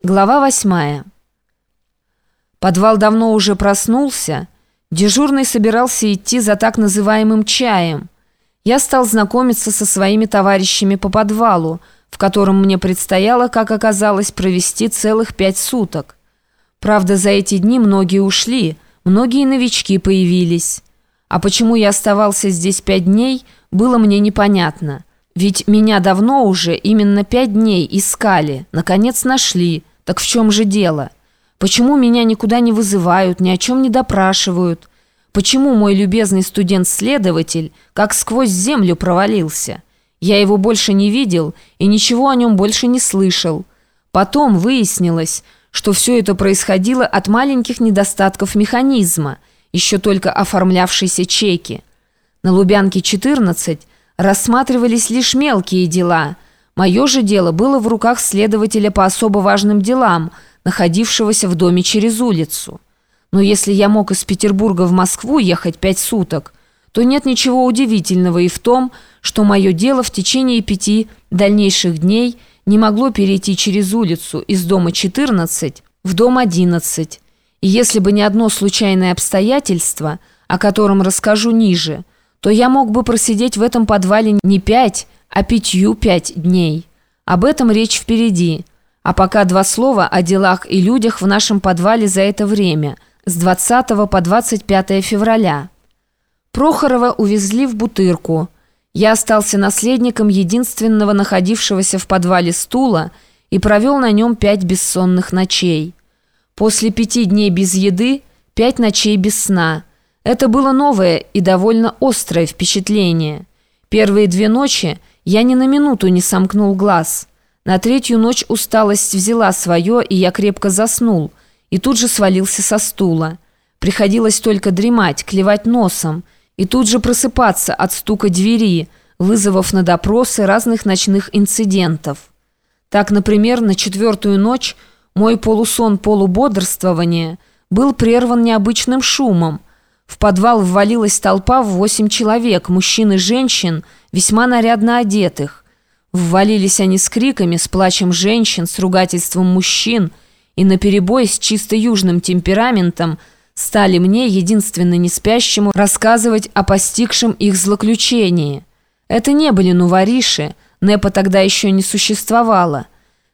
Глава восьмая. Подвал давно уже проснулся. Дежурный собирался идти за так называемым чаем. Я стал знакомиться со своими товарищами по подвалу, в котором мне предстояло, как оказалось, провести целых пять суток. Правда, за эти дни многие ушли, многие новички появились. А почему я оставался здесь пять дней, было мне непонятно. Ведь меня давно уже именно пять дней искали, наконец нашли – так в чем же дело? Почему меня никуда не вызывают, ни о чем не допрашивают? Почему мой любезный студент-следователь как сквозь землю провалился? Я его больше не видел и ничего о нем больше не слышал. Потом выяснилось, что все это происходило от маленьких недостатков механизма, еще только оформлявшейся чеки. На Лубянке 14 рассматривались лишь мелкие дела – Мое же дело было в руках следователя по особо важным делам, находившегося в доме через улицу. Но если я мог из Петербурга в Москву ехать пять суток, то нет ничего удивительного и в том, что мое дело в течение пяти дальнейших дней не могло перейти через улицу из дома 14 в дом 11. И если бы не одно случайное обстоятельство, о котором расскажу ниже, то я мог бы просидеть в этом подвале не пять, а пятью пять дней. Об этом речь впереди. А пока два слова о делах и людях в нашем подвале за это время, с 20 по 25 февраля. Прохорова увезли в Бутырку. Я остался наследником единственного находившегося в подвале стула и провел на нем пять бессонных ночей. После пяти дней без еды, пять ночей без сна. Это было новое и довольно острое впечатление. Первые две ночи я ни на минуту не сомкнул глаз. На третью ночь усталость взяла свое, и я крепко заснул, и тут же свалился со стула. Приходилось только дремать, клевать носом, и тут же просыпаться от стука двери, вызовов на допросы разных ночных инцидентов. Так, например, на четвертую ночь мой полусон-полубодрствование был прерван необычным шумом – в подвал ввалилась толпа в восемь человек, мужчин и женщин, весьма нарядно одетых. Ввалились они с криками, с плачем женщин, с ругательством мужчин, и наперебой с чисто южным темпераментом стали мне, единственно не спящему, рассказывать о постигшем их злоключении. Это не были нувориши, НЭПа тогда еще не существовало.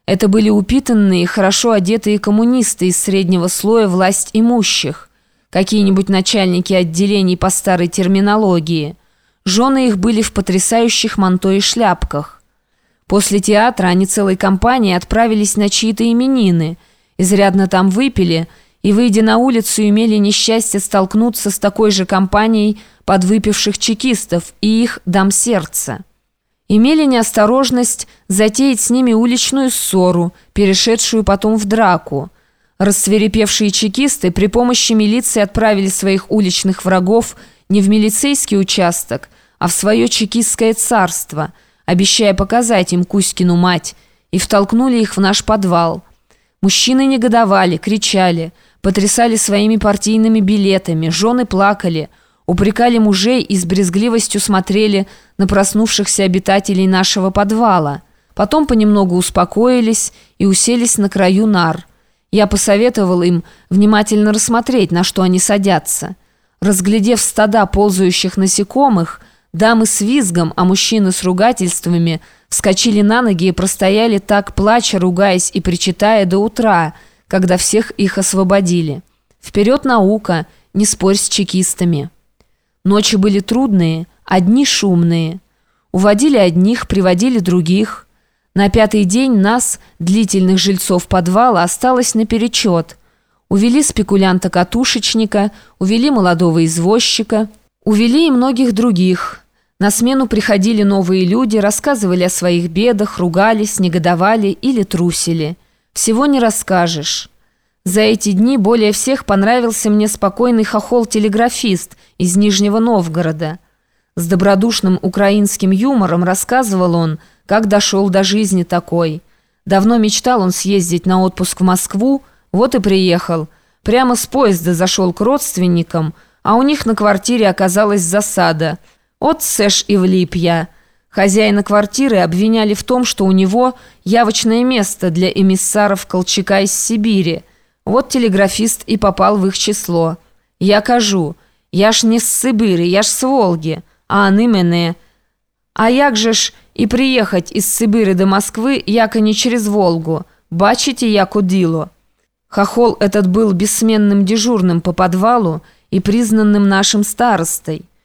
Это были упитанные, хорошо одетые коммунисты из среднего слоя власть имущих – какие-нибудь начальники отделений по старой терминологии. Жены их были в потрясающих манто и шляпках. После театра они целой компанией отправились на чьи-то именины, изрядно там выпили и, выйдя на улицу, имели несчастье столкнуться с такой же компанией подвыпивших чекистов и их дам сердца. Имели неосторожность затеять с ними уличную ссору, перешедшую потом в драку – Рассверепевшие чекисты при помощи милиции отправили своих уличных врагов не в милицейский участок, а в свое чекистское царство, обещая показать им Кузькину мать, и втолкнули их в наш подвал. Мужчины негодовали, кричали, потрясали своими партийными билетами, жены плакали, упрекали мужей и с брезгливостью смотрели на проснувшихся обитателей нашего подвала. Потом понемногу успокоились и уселись на краю нар – я посоветовал им внимательно рассмотреть, на что они садятся. Разглядев стада ползающих насекомых, дамы с визгом, а мужчины с ругательствами вскочили на ноги и простояли так, плача, ругаясь и причитая до утра, когда всех их освободили. Вперед наука, не спорь с чекистами. Ночи были трудные, одни шумные. Уводили одних, приводили других – на пятый день нас, длительных жильцов подвала, осталось наперечет. Увели спекулянта-катушечника, увели молодого извозчика, увели и многих других. На смену приходили новые люди, рассказывали о своих бедах, ругались, негодовали или трусили. Всего не расскажешь. За эти дни более всех понравился мне спокойный хохол-телеграфист из Нижнего Новгорода. С добродушным украинским юмором рассказывал он – как дошел до жизни такой. Давно мечтал он съездить на отпуск в Москву, вот и приехал. Прямо с поезда зашел к родственникам, а у них на квартире оказалась засада. От сэш и влип я. Хозяина квартиры обвиняли в том, что у него явочное место для эмиссаров Колчака из Сибири. Вот телеграфист и попал в их число. Я кажу, я ж не с Сибири, я ж с Волги, а они мене. А як же ж і приїхать із Сибири до Москвы, яко не через Волгу? Бачите, яко діло? Хохол этот был бессменным дежурным по подвалу и признанным нашим старостой.